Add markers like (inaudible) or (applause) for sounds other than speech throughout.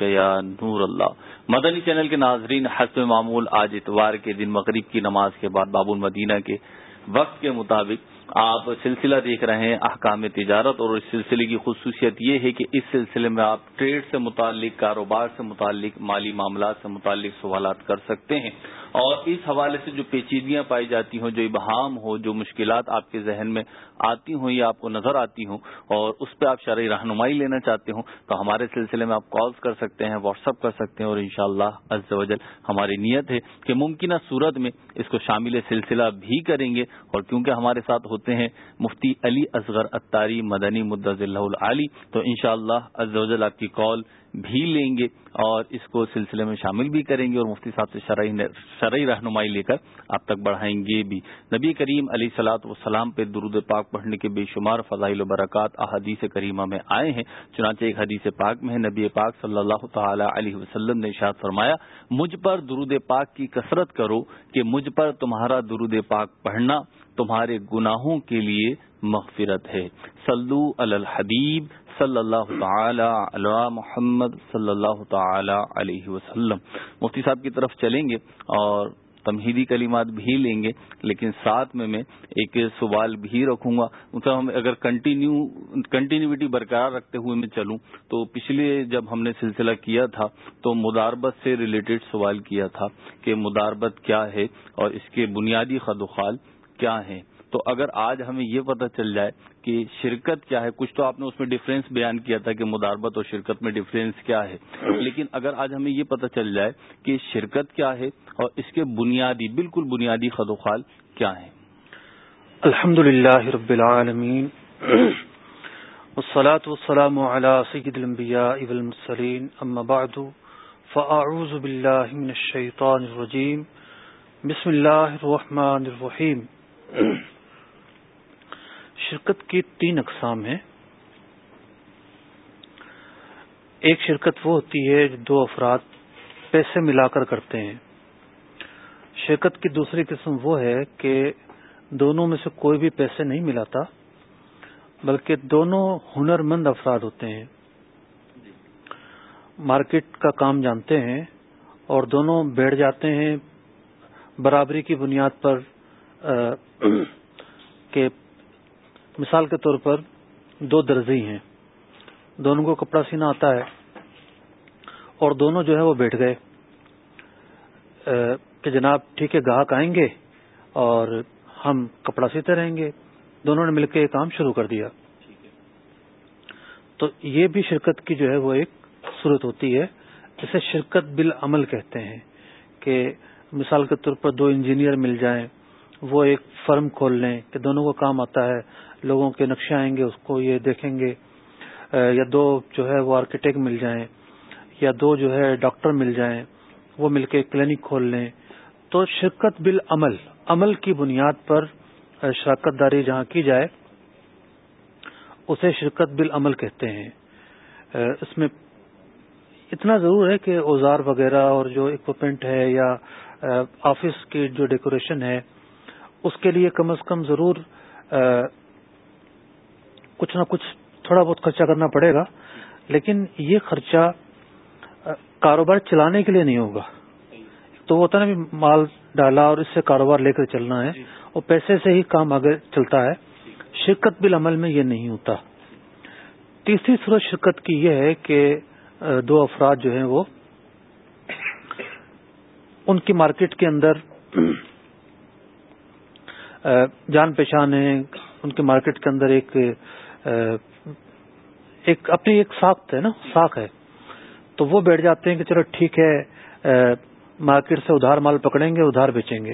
یا نور اللہ۔ مدنی چینل کے ناظرین، حسب معمول، آج اتوار کے دن مغرب کی نماز کے بعد باب المدینہ کے وقت کے مطابق آپ سلسلہ دیکھ رہے ہیں احکام تجارت اور اس سلسلے کی خصوصیت یہ ہے کہ اس سلسلے میں آپ ٹریڈ سے متعلق، کاروبار سے متعلق، مالی معاملات سے متعلق سوالات کر سکتے ہیں اور اس حوالے سے جو پیچیدگیاں پائی جاتی ہوں، جو ابہام ہو، جو مشکلات آپ کے ذہن میں آتی ہوں یا آپ کو نظر آتی ہوں اور اس پہ آپ شرعی رہنمائی لینا چاہتے ہوں، تو ہمارے سلسلے میں آپ کالز کر سکتے ہیں، واٹس اپ کر سکتے ہیں اور ان شاء اللہ وجل ہماری نیت ہے کہ ممکنہ صورت میں اس کو شامل سلسلہ بھی کریں گے اور کیونکہ ہمارے ساتھ ہوتے ہیں مفتی علی اصغر اتاری مدنی مدض اللہ علی تو ان شاء اللہ آپ کی کال بھی لیں گے اور اس کو سلسلے میں شامل بھی کریں گے اور مفتی صاحب سے شرعی رہنمائی لے کر آپ تک بڑھائیں گے بھی۔ نبی کریم علی سلاط وسلام پہ درود پاک پڑھنے کے بے شمار فضائل و برکات احادیث کریمہ میں آئے ہیں۔ چنانچہ ایک حدیث پاک میں ہے، نبی پاک صلی اللہ تعالی علیہ وسلم نے اشاد فرمایا، مجھ پر درود پاک کی کثرت کرو کہ مجھ پر تمہارا درود پاک پڑھنا تمہارے گناہوں کے لیے مغفرت ہے۔ سلو الحبیب صلی اللہ تعالی علی محمد صلی اللہ تعالی علیہ وسلم۔ مفتی صاحب کی طرف چلیں گے اور تمہیدی کلمات بھی لیں گے، لیکن ساتھ میں میں ایک سوال بھی رکھوں گا۔ مطلب ہم اگر کنٹینیو کنٹینیوٹی برقرار رکھتے ہوئے میں چلوں، تو پچھلے جب ہم نے سلسلہ کیا تھا، تو مداربت سے ریلیٹڈ سوال کیا تھا کہ مداربت کیا ہے اور اس کے بنیادی خدوخال کیا ہیں۔ تو اگر آج ہمیں یہ پتہ چل جائے کہ شرکت کیا ہے، کچھ تو آپ نے اس میں ڈفرینس بیان کیا تھا کہ مداربت اور شرکت میں ڈفرینس کیا ہے۔ لیکن اگر آج ہمیں یہ پتہ چل جائے کہ شرکت کیا ہے اور اس کے بنیادی، بالکل بنیادی خدوخال کیا ہیں۔ الحمد للہ رب العالمین۔ والصلاة والسلام على سید الانبیاء والمرسلین۔ اما بعد، فاعوذ باللہ من الشیطان الرجیم۔ بسم اللہ الرحمن الرحیم۔ شرکت کی تین اقسام ہیں۔ ایک شرکت وہ ہوتی ہے جو دو افراد پیسے ملا کر کرتے ہیں۔ شرکت کی دوسری قسم وہ ہے کہ دونوں میں سے کوئی بھی پیسے نہیں ملاتا، بلکہ دونوں ہنر مند افراد ہوتے ہیں۔ مارکیٹ کا کام جانتے ہیں اور دونوں بیٹھ جاتے ہیں، برابری کی بنیاد پر کہ مثال کے طور پر دو درزی ہیں۔ دونوں کو کپڑا سینا آتا ہے اور دونوں جو ہے وہ بیٹھ گئے۔ کہ جناب ٹھیک ہے، گاہک آئیں گے اور ہم کپڑا سیتے رہیں گے۔ دونوں نے مل کے یہ کام شروع کر دیا۔ تو یہ بھی شرکت کی جو ہے وہ ایک صورت ہوتی ہے۔ اسے شرکت بالعمل کہتے ہیں۔ کہ مثال کے طور پر دو انجینئر مل جائیں، وہ ایک فرم کھول لیں کہ دونوں کو کام آتا ہے۔ لوگوں کے نقشے آئیں گے، اس کو یہ دیکھیں گے یا دو جو ہے وہ آرکیٹیکٹ مل جائیں، یا دو جو ہے ڈاکٹر مل جائیں، وہ مل کے کلینک کھول لیں۔ تو شرکت بل عمل عمل کی بنیاد پر شراکت داری جہاں کی جائے، اسے شرکت بل عمل کہتے ہیں۔ اس میں اتنا ضرور ہے کہ اوزار وغیرہ اور جو اکوپمنٹ ہے یا آفس کی جو ڈیکوریشن ہے، اس کے لیے کم از کم ضرور کچھ نہ کچھ تھوڑا بہت خرچہ کرنا پڑے گا لیکن یہ خرچہ کاروبار چلانے کے لیے نہیں ہوگا۔ تو وہ ہوتا نا مال ڈالا اور اس سے کاروبار لے کر چلنا ہے اور پیسے سے ہی کام آگے چلتا ہے۔ شرکت بل عمل میں یہ نہیں ہوتا۔ تیسری صورت شرکت کی یہ ہے کہ دو افراد جو ہیں وہ ان کی مارکیٹ کے اندر جان پہچان ہے ان کے مارکیٹ کے اندر ایک ایک اپنی ایک ساخت ہے نا، ساخ ہے۔ تو وہ بیٹھ جاتے ہیں کہ چلو ٹھیک ہے مارکیٹ سے ادھار مال پکڑیں گے، ادھار بیچیں گے۔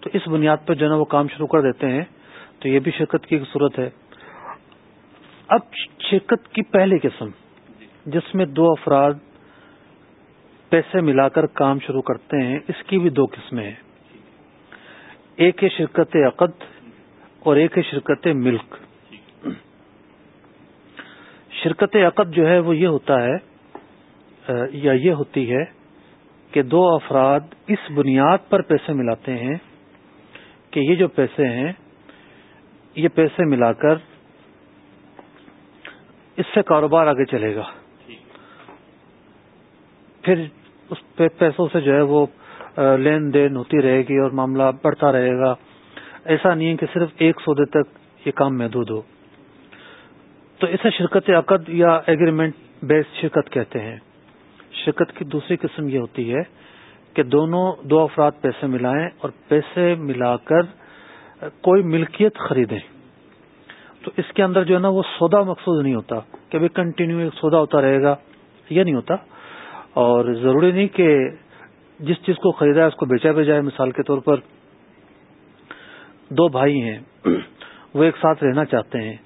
تو اس بنیاد پہ جو ہے وہ کام شروع کر دیتے ہیں۔ تو یہ بھی شرکت کی ایک صورت ہے۔ اب شرکت کی پہلی قسم، جس میں دو افراد پیسے ملا کر کام شروع کرتے ہیں، اس کی بھی دو قسمیں ہیں۔ ایک ہے شرکت عقد اور ایک ہے شرکت ملک۔ شرکت عقد جو ہے وہ یہ ہوتا ہے یا یہ ہوتی ہے کہ دو افراد اس بنیاد پر پیسے ملاتے ہیں کہ یہ جو پیسے ہیں، یہ پیسے ملا کر اس سے کاروبار آگے چلے گا۔ پھر اس پیسوں سے جو ہے وہ لین دین ہوتی رہے گی اور معاملہ بڑھتا رہے گا۔ ایسا نہیں ہے کہ صرف ایک سودے تک یہ کام محدود ہو۔ تو اسے شرکت عقد یا ایگریمنٹ بیس شرکت کہتے ہیں۔ شرکت کی دوسری قسم یہ ہوتی ہے کہ دونوں دو افراد پیسے ملائیں اور پیسے ملا کر کوئی ملکیت خریدیں۔ تو اس کے اندر جو ہے نا وہ سودا مقصود نہیں ہوتا کہ ابھی کنٹینیو ایک سودا ہوتا رہے گا، یہ نہیں ہوتا۔ اور ضروری نہیں کہ جس چیز کو خریدا ہے اس کو بیچا بھی جائے۔ مثال کے طور پر دو بھائی ہیں، وہ ایک ساتھ رہنا چاہتے ہیں۔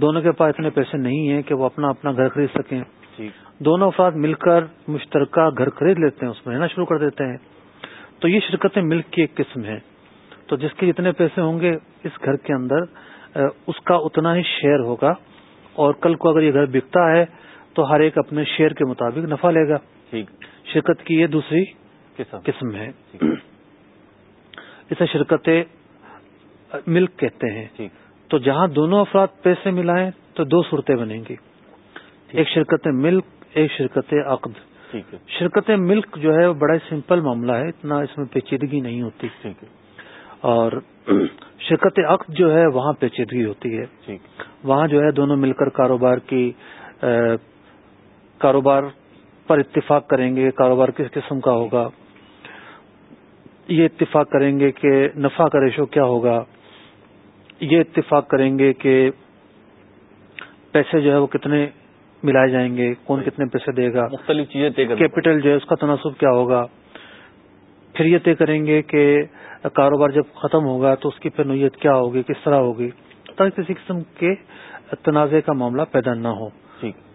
دونوں کے پاس اتنے پیسے نہیں ہیں کہ وہ اپنا اپنا گھر خرید سکیں۔ دونوں افراد مل کر مشترکہ گھر خرید لیتے ہیں اس میں رہنا شروع کر دیتے ہیں۔ تو یہ شرکتیں ملک کی ایک قسم ہے تو جس کے جتنے پیسے ہوں گے اس گھر کے اندر اس کا اتنا ہی شیئر ہوگا۔ اور کل کو اگر یہ گھر بکتا ہے تو ہر ایک اپنے شیئر کے مطابق نفع لے گا۔ شرکت کی یہ دوسری قسم۔ ہے۔ اسے شرکت ملک کہتے ہیں۔ تو جہاں دونوں افراد پیسے ملائیں تو دو صورتیں بنیں گی۔ ایک شرکت ملک ایک شرکت عقد۔ شرکت ملک جو ہے وہ بڑا سمپل معاملہ ہے اتنا اس میں پیچیدگی نہیں ہوتی۔ اور (clears throat) شرکت عقد جو ہے وہاں پیچیدگی ہوتی ہے۔ وہاں جو ہے دونوں مل کر کاروبار کی کاروبار پر اتفاق کریں گے کاروبار کس قسم کا ہوگا۔ یہ اتفاق کریں گے کہ نفع کا ریشو کیا ہوگا۔ یہ اتفاق کریں گے کہ پیسے جو ہے وہ کتنے ملائے جائیں گے کون کتنے پیسے دے گا مختلف چیزیں کیپٹل جو ہے اس کا تناسب کیا ہوگا۔ پھر یہ طے کریں گے کہ کاروبار جب ختم ہوگا تو اس کی پھر نوعیت کیا ہوگی کس طرح ہوگی تاکہ کسی قسم کے تنازع کا معاملہ پیدا نہ ہو۔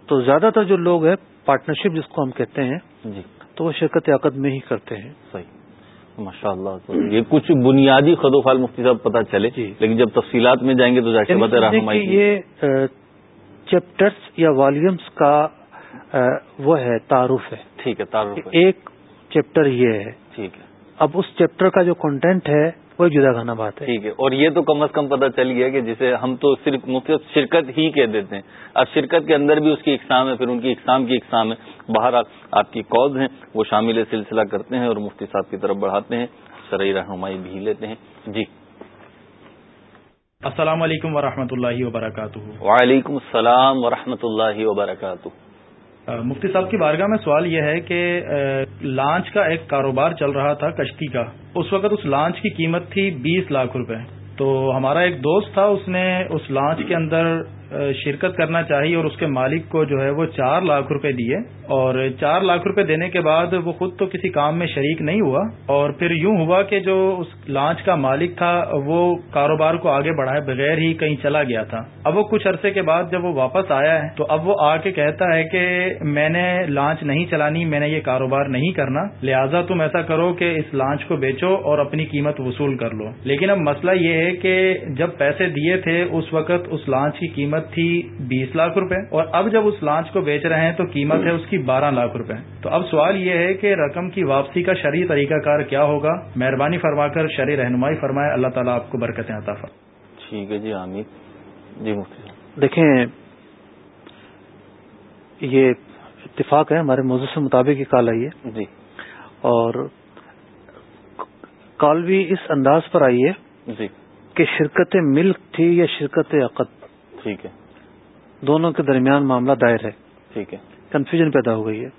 تو زیادہ تر جو لوگ ہیں پارٹنرشپ جس کو ہم کہتے ہیں جی۔ تو وہ شرکت عقد میں ہی کرتے ہیں۔ صحیح۔ ماشاء اللہ یہ کچھ بنیادی خد و خال مفتی صاحب پتہ چلے جی۔ لیکن جب تفصیلات میں جائیں گے تو یعنی یہ چیپٹرس یا والیومس کا وہ ہے تعارف ہے۔ ٹھیک ہے تعارف ایک چیپٹر یہ ہے۔ ٹھیک ہے۔ اب اس چیپٹر کا جو کنٹینٹ ہے وہ جدا گانا بات ہے۔ ٹھیک ہے اور یہ تو کم از کم پتہ چل گیا کہ جسے ہم تو صرف مفت شرکت ہی کہہ دیتے ہیں۔ اب شرکت کے اندر بھی اس کی اقسام ہے پھر ان کی اقسام کی اقسام ہے۔ باہر آپ کی کالز ہیں وہ شامل سلسلہ کرتے ہیں اور مفتی صاحب کی طرف بڑھاتے ہیں۔ شرعی رہنمائی بھی لیتے ہیں۔ جی۔ السلام علیکم ورحمۃ اللہ وبرکاتہ۔ وعلیکم السلام ورحمۃ اللہ وبرکاتہ۔ مفتی صاحب کی بارگاہ میں سوال یہ ہے کہ لانچ کا ایک کاروبار چل رہا تھا کشتی کا۔ اس وقت اس لانچ کی قیمت تھی بیس لاکھ روپے۔ تو ہمارا ایک دوست تھا، اس نے اس لانچ کے اندر شرکت کرنا چاہیے اور اس کے مالک کو جو ہے وہ چار لاکھ روپے دیے اور چار لاکھ روپے دینے کے بعد وہ خود تو کسی کام میں شریک نہیں ہوا اور پھر یوں ہوا کہ جو اس لانچ کا مالک تھا وہ کاروبار کو آگے بڑھائے بغیر ہی کہیں چلا گیا تھا۔ اب وہ کچھ عرصے کے بعد جب وہ واپس آیا ہے تو اب وہ آ کے کہتا ہے کہ میں نے لانچ نہیں چلانی، میں نے یہ کاروبار نہیں کرنا، لہٰذا تم ایسا کرو کہ اس لانچ کو بیچو اور اپنی قیمت وصول کر لو۔ لیکن اب مسئلہ یہ ہے کہ جب پیسے دیے تھے، اس وقت اس لانچ کی قیمت قیمت تھی بیس لاکھ روپے اور اب جب اس لانچ کو بیچ رہے ہیں تو قیمت ہے اس کی بارہ لاکھ روپے۔ تو اب سوال یہ ہے کہ رقم کی واپسی کا شرعی طریقہ کار کیا ہوگا؟ مہربانی فرما کر شرعی رہنمائی فرمائے۔ اللہ تعالیٰ آپ کو برکتیں عطا ٹھیک ہے جی جی مفتی دیکھیں یہ اتفاق ہے ہمارے موضوع سے مطابق یہ کال آئی ہے۔ جی۔ اور کال بھی اس انداز پر آئی ہے جی۔ کہ شرکت ملک تھی یا شرکت عقد ٹھیک ہے۔ دونوں کے درمیان معاملہ دائر ہے۔ ٹھیک ہے۔ کنفیوژن پیدا ہو گئی ہے۔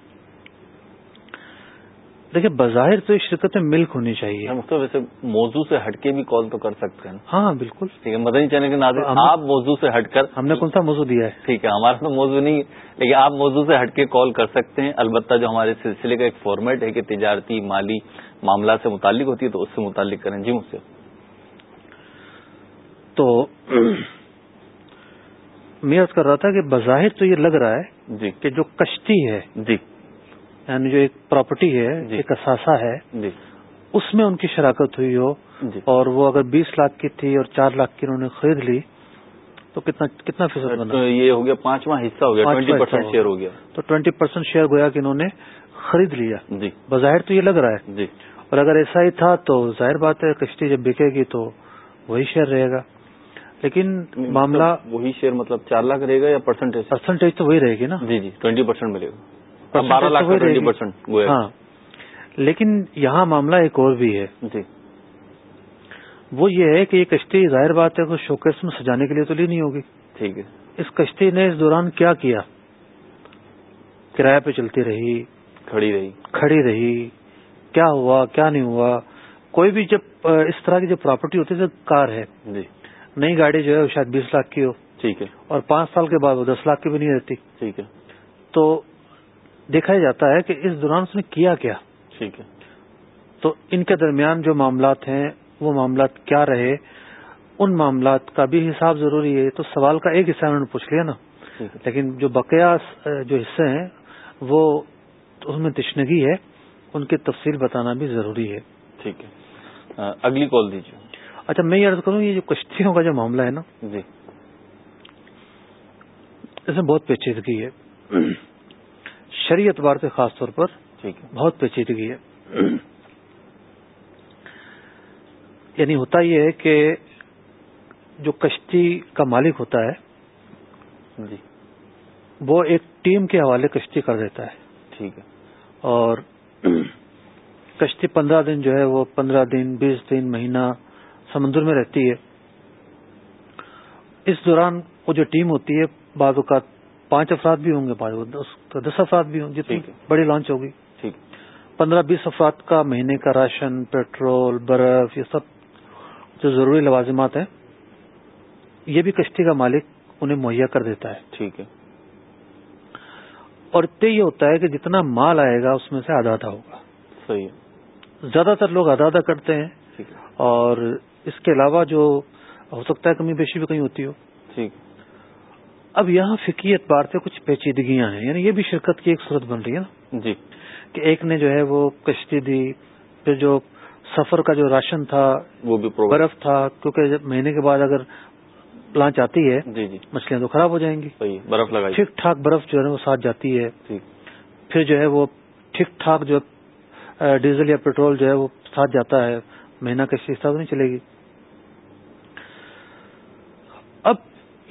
دیکھیں بظاہر تو شرکت ملک ہونی چاہیے۔ ویسے موضوع سے ہٹ کے بھی کال تو کر سکتے ہیں۔ ہاں بالکل۔ ٹھیک ہے مدنی چینل کے ناظرین آپ موضوع سے ہٹ کر ہم نے کون سا موضوع دیا ہے؟ ٹھیک ہے ہمارا تو موضوع نہیں لیکن آپ موضوع سے ہٹ کے کال کر سکتے ہیں۔ البتہ جو ہمارے سلسلے کا ایک فارمیٹ ہے کہ تجارتی مالی معاملات سے متعلق ہوتی ہے تو اس سے متعلق کریں۔ جی مجھ سے۔ تو میں عرض کر رہا تھا کہ بظاہر تو یہ لگ رہا ہے جی۔ کہ جو کشتی ہے جی۔ یعنی جو ایک پراپرٹی ہے جی۔ ایک اثاثہ ہے جی۔ اس میں ان کی شراکت ہوئی ہو جی۔ اور وہ اگر بیس لاکھ کی تھی اور چار لاکھ کی انہوں نے خرید لی تو کتنا کتنا فیصد بنا؟ یہ ہو گیا پانچواں حصہ ہو گیا ٹوینٹی پرسینٹ شیئر ہو گیا۔ تو ٹوینٹی پرسینٹ شیئر گویا کہ انہوں نے خرید لیا۔ جی۔ بظاہر تو یہ لگ رہا ہے۔ جی۔ اور اگر ایسا ہی تھا تو ظاہر بات ہے کشتی جب بکے گی تو وہی شیئر رہے گا۔ لیکن معاملہ وہی شیئر مطلب چار لاکھ رہے گا یا پرسنٹیج پرسنٹیج تو وہی رہے گی نا؟ جی جی ٹوینٹی پرسینٹ ملے گا۔ بارہ لاکھ ٹوینٹی پرسینٹ ہاں۔ لیکن یہاں معاملہ ایک اور بھی ہے۔ جی۔ وہ یہ ہے کہ یہ کشتی ظاہر بات ہے کہ شوکیس میں سجانے کے لیے تو لی نہیں ہوگی۔ ٹھیک ہے۔ اس کشتی نے اس دوران کیا کیا؟ کرایہ پہ چلتی رہی۔ کھڑی رہی۔ کھڑی رہی۔ کیا ہوا؟ کیا نہیں ہوا؟ کوئی بھی جب اس طرح کی جو پراپرٹی ہوتی ہے کار ہے۔ جی۔ نئی گاڑی جو ہے وہ شاید بیس لاکھ کی ہو۔ ٹھیک ہے۔ اور پانچ سال کے بعد وہ دس لاکھ کی بھی نہیں رہتی۔ ٹھیک ہے۔ تو دیکھا جاتا ہے کہ اس دوران اس نے کیا کیا۔ ٹھیک ہے۔ تو ان کے درمیان جو معاملات ہیں وہ معاملات کیا رہے؟ ان معاملات کا بھی حساب ضروری ہے۔ تو سوال کا ایک حصہ انہوں نے پوچھ لیا نا۔ لیکن جو بقیا جو حصے ہیں وہ اس میں تشنگی ہے۔ ان کی تفصیل بتانا بھی ضروری ہے۔ ٹھیک ہے۔ اگلی کال دیجیے۔ اچھا میں یہ عرض کروں یہ جو کشتیوں کا جو معاملہ ہے نا جی۔ اس میں بہت پیچیدگی ہے۔ شریع اعتبار سے خاص طور پر بہت پیچیدگی ہے۔ یعنی ہوتا یہ ہے کہ جو کشتی کا مالک ہوتا ہے جی۔ وہ ایک ٹیم کے حوالے کشتی کر دیتا ہے۔ ٹھیک ہے۔ اور کشتی پندرہ دن جو ہے وہ پندرہ دن بیس دن مہینہ سمندر میں رہتی ہے۔ اس دوران وہ جو ٹیم ہوتی ہے بعض اوقات پانچ افراد بھی ہوں گے دس افراد بھی ہوں جتنی بڑی لانچ ہوگی۔ ٹھیک۔ پندرہ بیس افراد کا مہینے کا راشن پیٹرول برف یہ سب جو ضروری لوازمات ہیں یہ بھی کشتی کا مالک انہیں مہیا کر دیتا ہے۔ ٹھیک ہے۔ اور اتنے یہ ہوتا ہے کہ جتنا مال آئے گا اس میں سے آدھا آدھا ہوگا۔ صحیح ہے۔ زیادہ تر لوگ آدھا آدھا کرتے ہیں۔ اور اس کے علاوہ جو ہو سکتا ہے کمی بیشی بھی کہیں ہوتی ہو۔ ٹھیک۔ اب یہاں فکی اعتبار سے کچھ پیچیدگیاں ہیں یعنی یہ بھی شرکت کی ایک صورت بن رہی ہے نا۔ جی۔ کہ ایک نے جو ہے وہ کشتی دی پھر جو سفر کا جو راشن تھا وہ بھی برف تھا کیونکہ مہینے کے بعد اگر لانچ آتی ہے جی جی۔ مچھلیاں تو خراب ہو جائیں گی۔ برف لگائی۔ ٹھیک ٹھاک برف جو ہے وہ ساتھ جاتی ہے۔ پھر جو ہے وہ ٹھیک ٹھاک جو ڈیزل یا پیٹرول جو ہے وہ ساتھ جاتا ہے مہینہ کشتی حساب نہیں چلے گی اب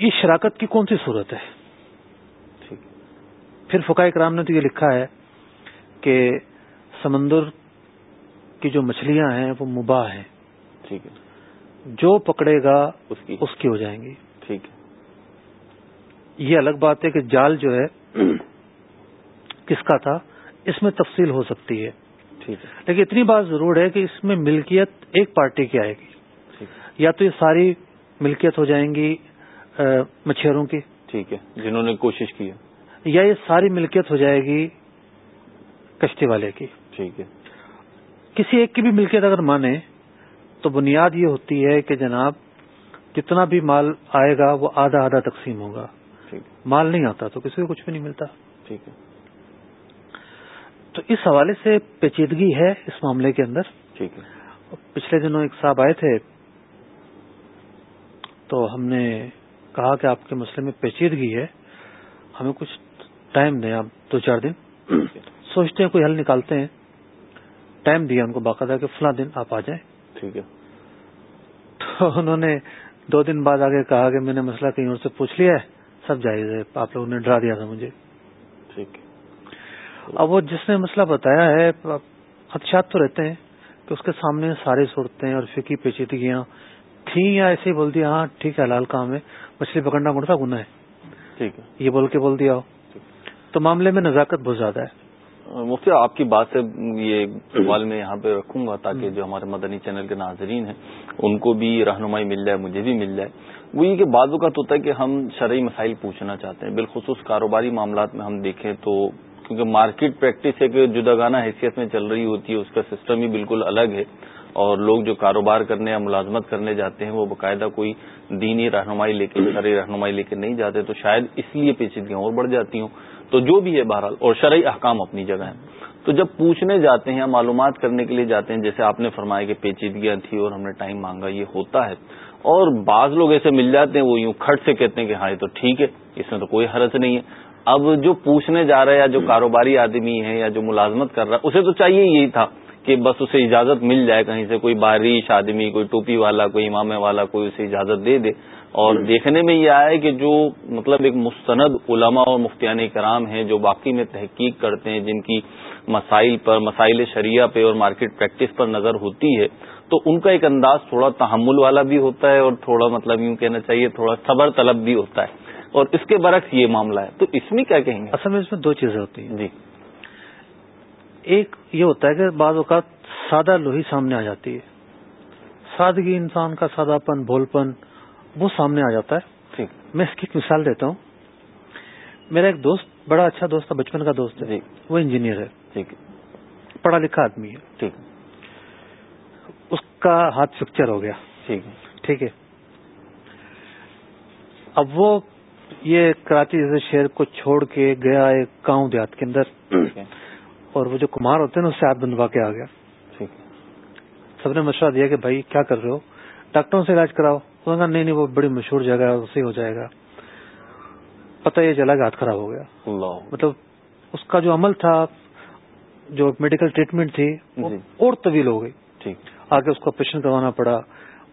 یہ شراکت کی کون سی صورت ہے؟ پھر فقہ کرام نے تو یہ لکھا ہے کہ سمندر کی جو مچھلیاں ہیں وہ مباح ہیں۔ ٹھیک ہے۔ جو پکڑے گا اس کی۔ اس کی ہو جائیں گی۔ ٹھیک ہے۔ یہ الگ بات ہے کہ جال جو ہے کس کا تھا؟ اس میں تفصیل ہو سکتی ہے۔ ٹھیک ہے۔ لیکن اتنی بات ضرور ہے کہ اس میں ملکیت ایک پارٹی کی آئے گی۔ یا تو یہ ساری ملکیت ہو جائیں گی مچھروں کی۔ ٹھیک ہے جنہوں نے کوشش کی یا یہ ساری ملکیت ہو جائے گی کشتی والے کی۔ ٹھیک ہے۔ کسی ایک کی بھی ملکیت اگر مانے تو بنیاد یہ ہوتی ہے کہ جناب جتنا بھی مال آئے گا وہ آدھا آدھا تقسیم ہوگا۔ مال نہیں آتا تو کسی کو کچھ بھی نہیں ملتا۔ ٹھیک ہے۔ تو اس حوالے سے پیچیدگی ہے اس معاملے کے اندر۔ ٹھیک ہے۔ پچھلے دنوں ایک صاحب آئے تھے تو ہم نے کہا کہ آپ کے مسئلے میں پیچیدگی ہے ہمیں کچھ ٹائم دیں آپ دو چار دن۔ سوچتے ہیں کوئی حل نکالتے ہیں۔ ٹائم دیا ان کو باقاعدہ کہ فلاں دن آپ آ جائیں۔ ٹھیک ہے۔ تو انہوں نے دو دن بعد آگے کہا کہ میں نے مسئلہ کہیں اور سے پوچھ لیا ہے۔ سب جائز ہے۔ آپ لوگوں نے ڈرا دیا تھا مجھے۔ ٹھیک اب وہ جس نے مسئلہ بتایا ہے خدشات تو رہتے ہیں کہ اس کے سامنے سارے صورتیں اور فکی پیچیدگیاں تھیں یا ایسے ہی بول دیا ہاں ٹھیک ہے حلال کام ہے مچھلی پکڑنا مرتا گنا ہے۔ ٹھیک ہے۔ یہ بول کے بول دیا۔ ہو تو معاملے میں نزاکت بہت زیادہ ہے۔ مفتی آپ کی بات سے یہ سوال میں یہاں پہ رکھوں گا تاکہ جو ہمارے مدنی چینل کے ناظرین ہیں ان کو بھی رہنمائی مل جائے مجھے بھی مل جائے۔ وہ یہ کہ بعض اوقات ہوتا ہے کہ ہم شرعی مسائل پوچھنا چاہتے ہیں۔ بالخصوص کاروباری معاملات میں ہم دیکھیں تو کیونکہ مارکیٹ پریکٹس ایک جداگانہ حیثیت میں چل رہی ہوتی ہے اس کا سسٹم ہی بالکل الگ ہے۔ اور لوگ جو کاروبار کرنے یا ملازمت کرنے جاتے ہیں وہ باقاعدہ کوئی دینی رہنمائی لے کے شرعی رہنمائی لے کے نہیں جاتے تو شاید اس لیے پیچیدگیاں اور بڑھ جاتی ہوں۔ تو جو بھی ہے بہرحال اور شرعی احکام اپنی جگہ ہیں۔ تو جب پوچھنے جاتے ہیں معلومات کرنے کے لیے جاتے ہیں جیسے آپ نے فرمایا کہ پیچیدگیاں تھی اور ہم نے ٹائم مانگا یہ ہوتا ہے۔ اور بعض لوگ ایسے مل جاتے ہیں وہ یوں کھٹ سے کہتے ہیں کہ ہاں یہ تو ٹھیک ہے اس میں تو کوئی حرض نہیں ہے۔ اب جو پوچھنے جا رہا ہے یا جو کاروباری آدمی ہے یا جو ملازمت کر رہا ہے اسے تو چاہیے یہی تھا۔ کہ بس اسے اجازت مل جائے کہیں سے کوئی بارش آدمی کوئی ٹوپی والا کوئی امامے والا کوئی اسے اجازت دے دے۔ اور دیکھنے میں یہ آیا کہ جو مطلب ایک مستند علماء اور مفتیان کرام ہیں جو باقی میں تحقیق کرتے ہیں جن کی مسائل پر مسائل شریعہ پہ اور مارکیٹ پریکٹس پر نظر ہوتی ہے تو ان کا ایک انداز تھوڑا تحمل والا بھی ہوتا ہے اور تھوڑا مطلب یوں کہنا چاہیے تھوڑا صبر طلب بھی ہوتا ہے۔ اور اس کے برعکس یہ معاملہ ہے۔ تو اس میں کیا کہیں گے؟ اصل میں اس میں دو چیزیں ہوتی ہیں۔ جی۔ ایک یہ ہوتا ہے کہ بعض اوقات سادہ لوہی سامنے آ جاتی ہے۔ سادگی انسان کا سادہ پن بھول پن وہ سامنے آ جاتا ہے۔ ٹھیک میں اس کی ایک مثال دیتا ہوں۔ میرا ایک دوست بڑا اچھا دوست تھا بچپن کا دوست ہے۔ جی۔ وہ انجینئر ہے۔ ٹھیک پڑھا لکھا آدمی ہے۔ ٹھیک اس کا ہاتھ فریکچر ہو گیا۔ ٹھیک ہے ٹھیک ہے۔ اب وہ یہ کراچی جیسے شہر کو چھوڑ کے گیا ایک گاؤں دیہات کے اندر۔ اور وہ جو کمار ہوتے ہیں نا اس سے ہاتھ بندوا کے آ گیا۔ سب نے مشورہ دیا کہ بھائی کیا کر رہے ہو؟ ڈاکٹروں سے علاج کراؤ۔ انہوں نے کہا نہیں نہیں وہ بڑی مشہور جگہ ہے اسے ہو جائے گا۔ پتہ یہ چلا کہ ہاتھ خراب ہو گیا۔ مطلب اس کا جو عمل تھا جو میڈیکل ٹریٹمنٹ تھی وہ جی۔ اور طویل ہو گئی۔ آگے اس کو آپریشن کروانا پڑا۔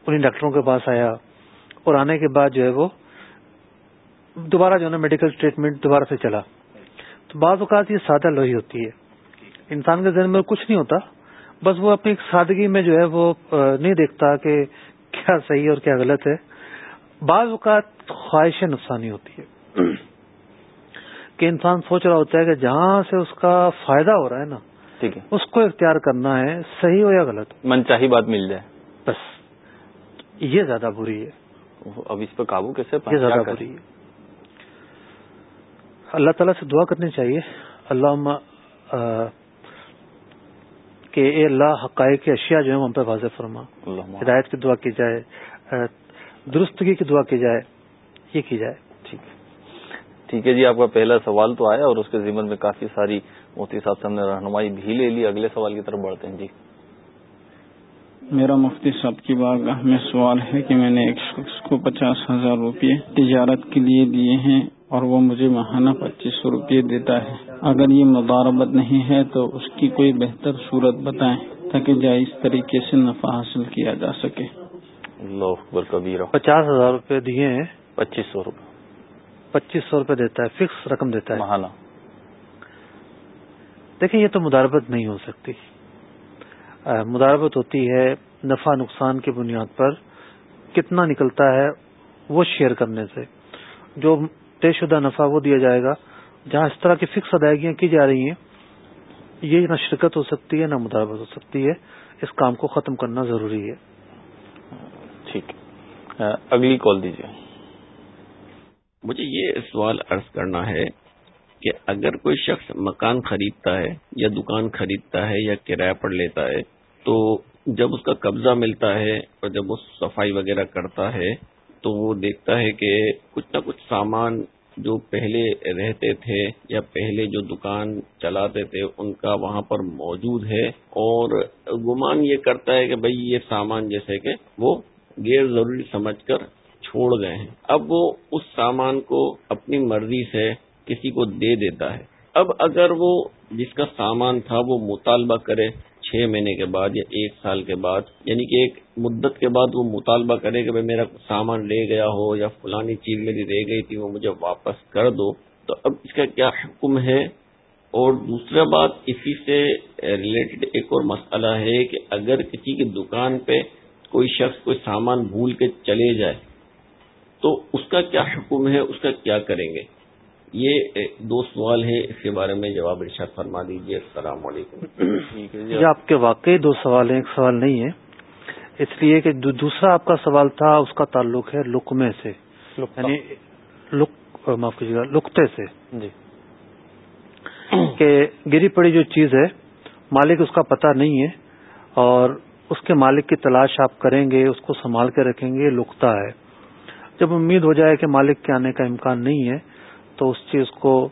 انہیں ڈاکٹروں کے پاس آیا۔ اور آنے کے بعد جو ہے وہ دوبارہ جو ہے نا میڈیکل ٹریٹمنٹ دوبارہ سے چلا۔ تو بعض اوقات یہ سادہ لوہی ہوتی ہے۔ انسان کے ذہن میں کچھ نہیں ہوتا بس وہ اپنی سادگی میں جو ہے وہ نہیں دیکھتا کہ کیا صحیح اور کیا غلط ہے۔ بعض اوقات خواہش نقصانی ہوتی ہے کہ انسان سوچ رہا ہوتا ہے کہ جہاں سے اس کا فائدہ ہو رہا ہے نا ٹھیک ہے۔ اس کو اختیار کرنا ہے صحیح ہو یا غلط۔ من چاہی بات مل جائے۔ بس یہ زیادہ بری ہے۔ اب اس پہ قابو کیسے؟ یہ زیادہ؟ بری ہے۔ اللہ تعالیٰ سے دعا کرنی چاہیے۔ اللہ کہ اے اللہ حقائق کی اشیاء جو ہے ہم پہ واضح فرما۔ اللہم ہدایت کی دعا کی جائے درستگی کی دعا کی جائے یہ کی جائے۔ ٹھیک۔ ہے ٹھیک ہے جی آپ کا پہلا سوال تو آیا اور اس کے ذمن میں کافی ساری مفتی صاحب سے ہم نے رہنمائی بھی لے لی۔ اگلے سوال کی طرف بڑھتے ہیں جی۔ میرا مفتی صاحب کی بارگاہ میں سوال ہے کہ میں نے ایک شخص کو پچاس ہزار روپے تجارت کے لیے دیے ہیں۔ اور وہ مجھے ماہانہ پچیس سو روپے دیتا ہے۔ اگر یہ مداربت نہیں ہے تو اس کی کوئی بہتر صورت بتائیں تاکہ جائز طریقے سے نفع حاصل کیا جا سکے۔ اللہ اکبر کبیر پچاس ہزار روپے دیے ہیں۔ پچیس سو روپے۔ پچیس سو روپے دیتا ہے فکس رقم دیتا ہے۔ ماہانہ۔ دیکھیں یہ تو مداربت نہیں ہو سکتی۔ مداربت ہوتی ہے نفع نقصان کی بنیاد پر۔ کتنا نکلتا ہے وہ شیئر کرنے سے۔ جو طے شدہ نفع وہ دیا جائے گا جہاں اس طرح کی فکس ادائیگیاں کی جا رہی ہیں، یہ نہ شرکت ہو سکتی ہے، نہ مداربت ہو سکتی ہے، اس کام کو ختم کرنا ضروری ہے۔ ٹھیک۔ اگلی کال دیجیے مجھے یہ سوال عرض کرنا ہے کہ اگر کوئی شخص مکان خریدتا ہے یا دکان خریدتا ہے یا کرایہ پر لیتا ہے، تو جب اس کا قبضہ ملتا ہے اور جب وہ صفائی وغیرہ کرتا ہے تو وہ دیکھتا ہے کہ کچھ نہ کچھ سامان جو پہلے رہتے تھے یا پہلے جو دکان چلاتے تھے، ان کا وہاں پر موجود ہے۔ اور گمان یہ کرتا ہے کہ بھئی یہ سامان جیسے کہ وہ غیر ضروری سمجھ کر چھوڑ گئے ہیں۔ اب وہ اس سامان کو اپنی مرضی سے کسی کو دے دیتا ہے۔ اب اگر وہ جس کا سامان تھا وہ مطالبہ کرے چھ مہینے کے بعد یا ایک سال کے بعد یعنی کہ ایک مدت کے بعد وہ مطالبہ کرے کہ میرا سامان لے گیا ہو یا فلانی چیز میری رہ گئی تھی، وہ مجھے واپس کر دو۔ تو اب اس کا کیا حکم ہے؟ اور دوسرا بات، اسی سے ریلیٹڈ ایک اور مسئلہ ہے کہ اگر کسی کی دکان پہ کوئی شخص کوئی سامان بھول کے چلے جائے، تو اس کا کیا حکم ہے؟ اس کا کیا کریں گے؟ یہ دو سوال ہیں اس کے بارے میں جواب ارشاد فرما دیجیے السلام علیکم۔ ہے یہ آپ کے واقعی دو سوال ہیں ایک سوال نہیں ہے۔ اس لیے کہ دو- دوسرا آپ کا سوال تھا اس کا تعلق ہے لکمے سے۔ یعنی لک معاف کیجیے گا لکتے سے۔ جی۔ کہ گری پڑی جو چیز ہے مالک اس کا پتہ نہیں ہے اور اس کے مالک کی تلاش آپ کریں گے اس کو سنبھال کے رکھیں گے لکتا ہے۔ جب امید ہو جائے کہ مالک کے آنے کا امکان نہیں ہے تو اس چیز کو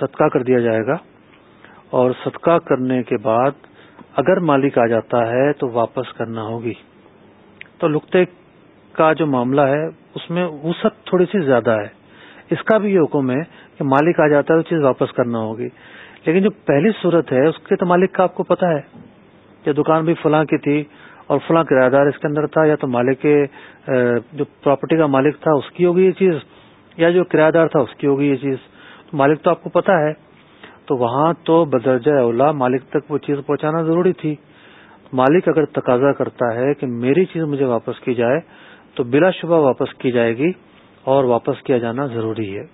صدقہ کر دیا جائے گا۔ اور صدقہ کرنے کے بعد اگر مالک آ جاتا ہے تو واپس کرنا ہوگی۔ تو لکتے کا جو معاملہ ہے، اس میں وسعت تھوڑی سی زیادہ ہے۔ اس کا بھی یہ حکم ہے کہ مالک آ جاتا ہے تو چیز واپس کرنا ہوگی۔ لیکن جو پہلی صورت ہے، اس کے تو مالک کا آپ کو پتا ہے کہ دکان بھی فلاں کی تھی اور فلاں کرایہ دار اس کے اندر تھا، یا تو مالک کے جو پراپرٹی کا مالک تھا، اس کی ہوگی یہ چیز۔ یا جو کرایہ دار تھا، اس کی ہوگی یہ چیز۔ مالک تو آپ کو پتا ہے، تو وہاں تو بدرجہ اولا مالک تک وہ چیز پہنچانا ضروری تھی۔ مالک اگر تقاضا کرتا ہے کہ میری چیز مجھے واپس کی جائے، تو بلا شبہ واپس کی جائے گی اور واپس کیا جانا ضروری ہے۔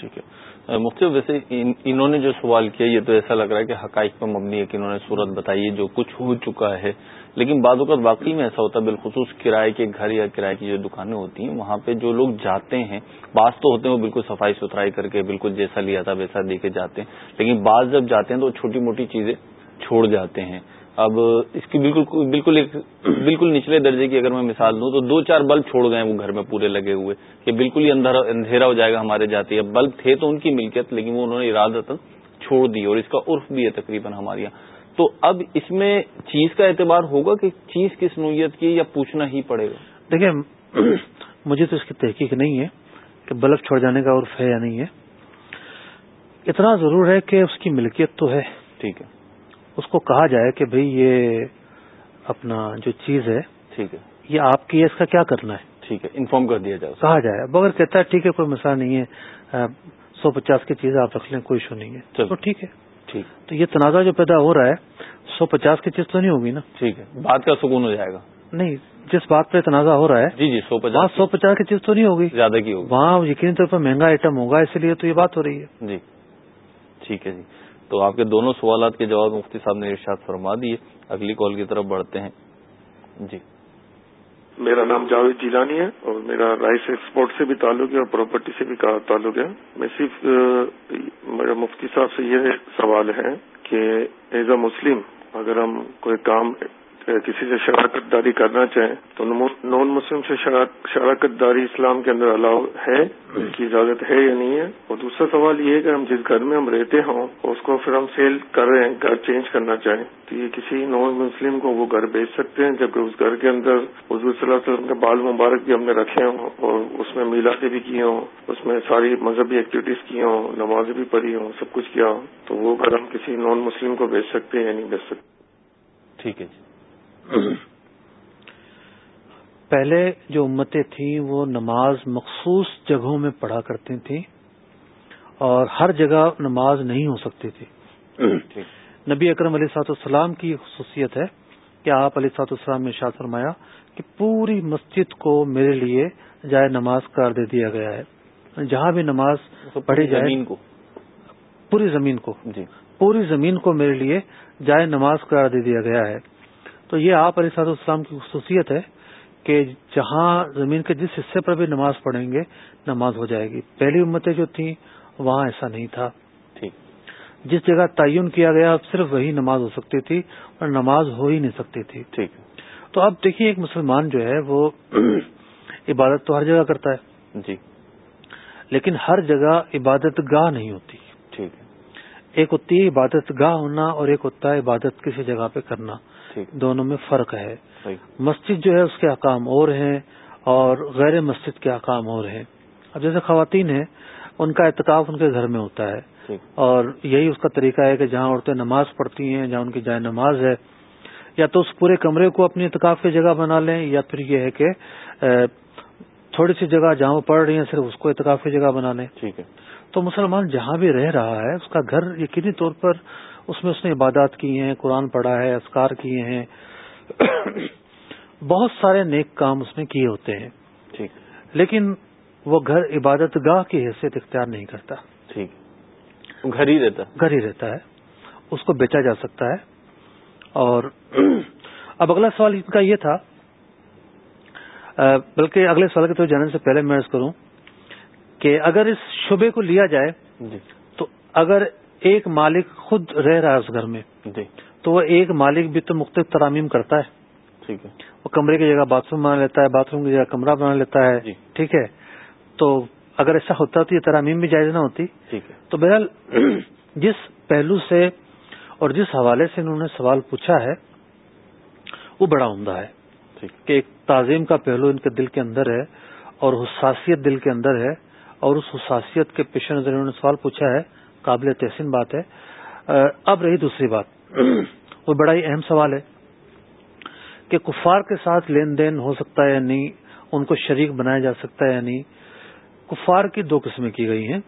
ٹھیک ہے۔ مفتی، ویسے انہوں نے جو سوال کیا، یہ تو ایسا لگ رہا ہے کہ حقائق پر مبنی ہے کہ انہوں نے صورت بتائی ہے، جو کچھ ہو چکا ہے۔ لیکن بعض اوقات واقعی میں ایسا ہوتا ہے، بالخصوص کرائے کے گھر یا کرائے کی جو دکانیں ہوتی ہیں، وہاں پہ جو لوگ جاتے ہیں، بعض تو ہوتے ہیں وہ بالکل صفائی ستھرائی کر کے، بالکل جیسا لیا تھا ویسا دے کے جاتے ہیں، لیکن بعض جب جاتے ہیں تو چھوٹی موٹی چیزیں چھوڑ جاتے ہیں۔ اب اس کی بالکل بالکل ایک (clears throat) بالکل نچلے درجے کی اگر میں مثال دوں تو دو چار بلب چھوڑ گئے وہ گھر میں پورے لگے ہوئے، کہ بالکل ہی اندھیرا ہو جائے گا ہمارے جاتے اب بلب تھے تو ان کی ملکیت، لیکن وہ انہوں نے ارادت چھوڑ دی اور اس کا عرف بھی ہے تقریباً ہمارے یہاں۔ تو اب اس میں چیز کا اعتبار ہوگا کہ چیز کس نوعیت کی یا پوچھنا ہی پڑے گا؟ دیکھیں (clears throat) مجھے تو اس کی تحقیق نہیں ہے کہ بلب چھوڑ جانے کا عرف ہے یا نہیں ہے۔ اتنا ضرور ہے کہ اس کی ملکیت تو ہے۔ ٹھیک ہے۔ اس کو کہا جائے کہ بھئی یہ اپنا جو چیز ہے ٹھیک ہے۔ یہ آپ کی اس کا کیا کرنا ہے؟ ٹھیک ہے انفارم کر دیا جائے۔ کہا جائے۔ اب اگر کہتا ہے ٹھیک ہے کوئی مسئلہ نہیں ہے۔ سو پچاس کی چیز آپ رکھ لیں کوئی ایشو نہیں ہے۔ تو ٹھیک ہے۔ تو یہ تنازع جو پیدا ہو رہا ہے سو پچاس کی چیز تو نہیں ہوگی نا؟ ٹھیک ہے۔ بات کا سکون ہو جائے گا۔ نہیں جس بات پہ تنازع ہو رہا ہے جی جی سو پچاس سو پچاس کی چیز تو نہیں ہوگی۔ زیادہ کی ہوگی۔ وہاں یقینی طور پر مہنگا آئٹم ہوگا اسی لیے تو یہ بات ہو رہی ہے۔ جی۔ ٹھیک ہے جی۔ تو آپ کے دونوں سوالات کے جواب مفتی صاحب نے ارشاد فرما دیے۔ اگلی کال کی طرف بڑھتے ہیں۔ جی۔ میرا نام جاوید جیلانی ہے اور میرا رائس ایکسپورٹ سے بھی تعلق ہے اور پراپرٹی سے بھی تعلق ہے۔ میں صرف میرا مفتی صاحب سے یہ سوال ہے کہ ایز اے مسلم اگر ہم کوئی کام کسی سے شراکت داری کرنا چاہیں تو نان مسلم سے شراکت داری اسلام کے اندر الاؤ ہے اس کی اجازت ہے یا نہیں ہے؟ اور دوسرا سوال یہ ہے کہ ہم جس گھر میں ہم رہتے ہوں، اس کو پھر ہم سیل کر رہے ہیں، گھر چینج کرنا چاہیں، تو یہ کسی نان مسلم کو وہ گھر بیچ سکتے ہیں، جبکہ اس گھر کے اندر حضور صلی اللہ علیہ وسلم کے بال مبارک بھی ہم نے رکھے ہوں، اور اس میں میلادیں بھی کی ہوں، اس میں ساری مذہبی ایکٹیویٹیز کی ہوں، نمازیں بھی پڑھی ہوں، سب کچھ کیا ہوں، تو وہ گھر ہم کسی نان مسلم کو بیچ سکتے ہیں یا نہیں بیچ سکتے؟ ٹھیک ہے جی۔ پہلے جو امتیں تھیں وہ نماز مخصوص جگہوں میں پڑھا کرتی تھیں اور ہر جگہ نماز نہیں ہو سکتی تھی۔ نبی اکرم علیہ سات السلام کی خصوصیت ہے کہ آپ علیہ سات السلام نے شاہ فرمایا کہ پوری مسجد کو میرے لیے جائے نماز قرار دے دیا گیا ہے۔ جہاں بھی نماز پڑھی جائے زمین کو۔ پوری زمین کو۔ جی۔ پوری زمین کو میرے لیے جائے نماز قرار دے دیا گیا ہے۔ تو یہ آپ علیہ صاحب السلام کی خصوصیت ہے کہ جہاں زمین کے جس حصے پر بھی نماز پڑھیں گے نماز ہو جائے گی۔ پہلی امتیں جو تھیں وہاں ایسا نہیں تھا۔ جس جگہ تعین کیا گیا صرف وہی نماز ہو سکتی تھی اور نماز ہو ہی نہیں سکتی تھی۔ ٹھیک۔ تو اب دیکھیے ایک مسلمان جو ہے وہ (clears throat) عبادت تو ہر جگہ کرتا ہے۔ جی۔ لیکن ہر جگہ عبادت گاہ نہیں ہوتی۔ ٹھیک۔ ایک ہوتی ہے عبادت گاہ ہونا اور ایک ہوتا ہے عبادت کسی جگہ پہ کرنا۔ دونوں میں فرق ہے۔ مسجد جو ہے اس کے احکام اور ہیں اور غیر مسجد کے احکام اور ہیں۔ اب جیسے خواتین ہیں ان کا اعتکاف ان کے گھر میں ہوتا ہے۔ اور یہی اس کا طریقہ ہے کہ جہاں عورتیں نماز پڑھتی ہیں جہاں ان کی جائے نماز ہے یا تو اس پورے کمرے کو اپنی اتکاف کی جگہ بنا لیں یا پھر یہ ہے کہ تھوڑی سی جگہ جہاں وہ پڑھ رہی ہیں صرف اس کو اتکاف کی جگہ بنا لیں۔ ٹھیک ہے۔ تو مسلمان جہاں بھی رہ رہا ہے اس کا گھر یقینی طور پر اس میں اس نے عبادات کی ہیں قرآن پڑھا ہے اسکار کیے ہیں۔ بہت سارے نیک کام اس نے کیے ہوتے ہیں۔ ٹھیک۔ لیکن وہ گھر عبادت گاہ کی حیثیت اختیار نہیں کرتا۔ ٹھیک۔ گھر ہی رہتا۔ گھر ہی رہتا ہے۔ اس کو بیچا جا سکتا ہے۔ اور اب اگلا سوال ان کا یہ تھا بلکہ اگلے سوال کے تو جانے سے پہلے میں کروں کہ اگر اس شبے کو لیا جائے جی۔ تو اگر ایک مالک خود رہ رہا ہے اس گھر میں۔ جی۔ تو وہ ایک مالک بھی تو مختلف ترامیم کرتا ہے۔ ٹھیک ہے۔ وہ کمرے کی جگہ باتھ روم بنا لیتا ہے باتھ روم کی جگہ کمرہ بنا لیتا ہے۔ جی۔ ٹھیک ہے۔ تو اگر ایسا ہوتا تو یہ ترامیم بھی جائز نہ ہوتی۔ ٹھیک ہے۔ تو بہرحال (clears throat) جس پہلو سے اور جس حوالے سے انہوں نے سوال پوچھا ہے وہ بڑا عمدہ ہے۔ کہ ایک تعظیم کا پہلو ان کے دل کے اندر ہے اور حساسیت دل کے اندر ہے اور اس حساسیت کے پیش نظر انہوں نے سوال پوچھا ہے قابل تحسین بات ہے۔ اب رہی دوسری بات۔ وہ بڑا ہی اہم سوال ہے کہ کفار کے ساتھ لین دین ہو سکتا ہے یا نہیں، ان کو شریک بنایا جا سکتا ہے یا نہیں۔ کفار کی دو قسمیں کی گئی ہیں۔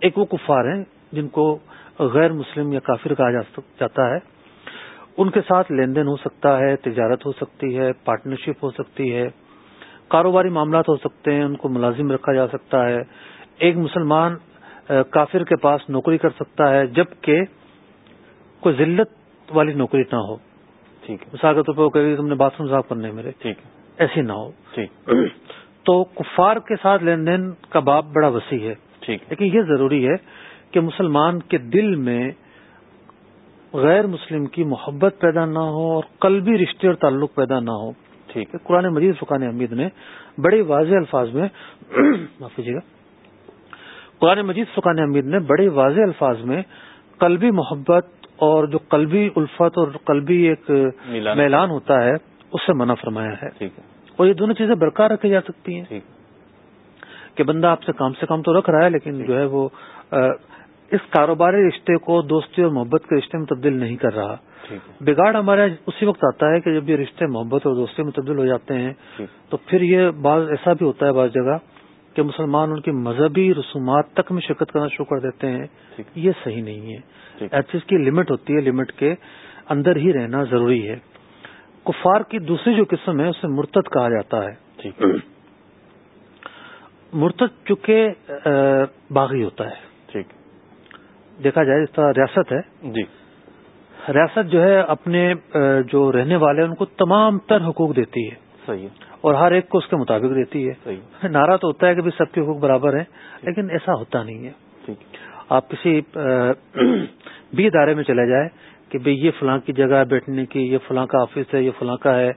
ایک وہ کفار ہیں جن کو غیر مسلم یا کافر کہا جاتا ہے۔ ان کے ساتھ لین دین ہو سکتا ہے، تجارت ہو سکتی ہے، پارٹنرشپ ہو سکتی ہے۔ کاروباری معاملات ہو سکتے ہیں، ان کو ملازم رکھا جا سکتا ہے۔ ایک مسلمان کافر کے پاس نوکری کر سکتا ہے جبکہ کوئی ذلت والی نوکری نہ ہو۔ ٹھیک ہے۔ مثال کے طور کہ تم نے باتھ روم صاف کرنے میرے۔ ٹھیک ہے۔ ایسی نہ ہو۔ ٹھیک۔ تو کفار کے ساتھ لین دین کا باب بڑا وسیع ہے۔ ٹھیک۔ لیکن یہ ضروری ہے کہ مسلمان کے دل میں غیر مسلم کی محبت پیدا نہ ہو اور قلبی رشتے اور تعلق پیدا نہ ہو۔ ٹھیک۔ ہے قرآن مجید فقان حمید نے بڑے واضح الفاظ میں معاف کیجیے گا قرآن مجید فقان حمید نے بڑے واضح الفاظ میں قلبی محبت اور جو قلبی الفت اور قلبی ایک میلان ہوتا ہے اس سے منع فرمایا ہے۔ اور یہ دونوں چیزیں برقرار رکھی جا سکتی ہیں۔ کہ بندہ آپ سے کام سے کام تو رکھ رہا ہے لیکن جو ہے وہ اس کاروباری رشتے کو دوستی اور محبت کے رشتے میں تبدیل نہیں کر رہا۔ بگاڑ ہمارا اسی وقت آتا ہے کہ جب یہ رشتے محبت اور دوستی میں تبدیل ہو جاتے ہیں تو پھر یہ بعض ایسا بھی ہوتا ہے بعض جگہ کہ مسلمان ان کی مذہبی رسومات تک میں شرکت کرنا شروع کر دیتے ہیں یہ صحیح نہیں ہے۔ چیز کی لمٹ ہوتی ہے لمٹ کے اندر ہی رہنا ضروری ہے۔ کفار کی دوسری جو قسم ہے اسے مرتد کہا جاتا ہے۔ مرتد چونکہ باغی ہوتا ہے۔ ٹھیک۔ دیکھا جائے اس طرح ریاست ہے۔ جی۔ ریاست جو ہے اپنے جو رہنے والے ہیں ان کو تمام تر حقوق دیتی ہے۔ صحیح اور ہر ایک کو اس کے مطابق دیتی ہے۔ نعرہ تو ہوتا ہے کہ سب کے حقوق برابر ہیں لیکن ایسا ہوتا نہیں ہے۔ آپ کسی بھی ادارے میں چلے جائے کہ بھئی یہ فلاں کی جگہ بیٹھنے کی یہ فلاں کا آفس ہے یہ فلاں کا ہے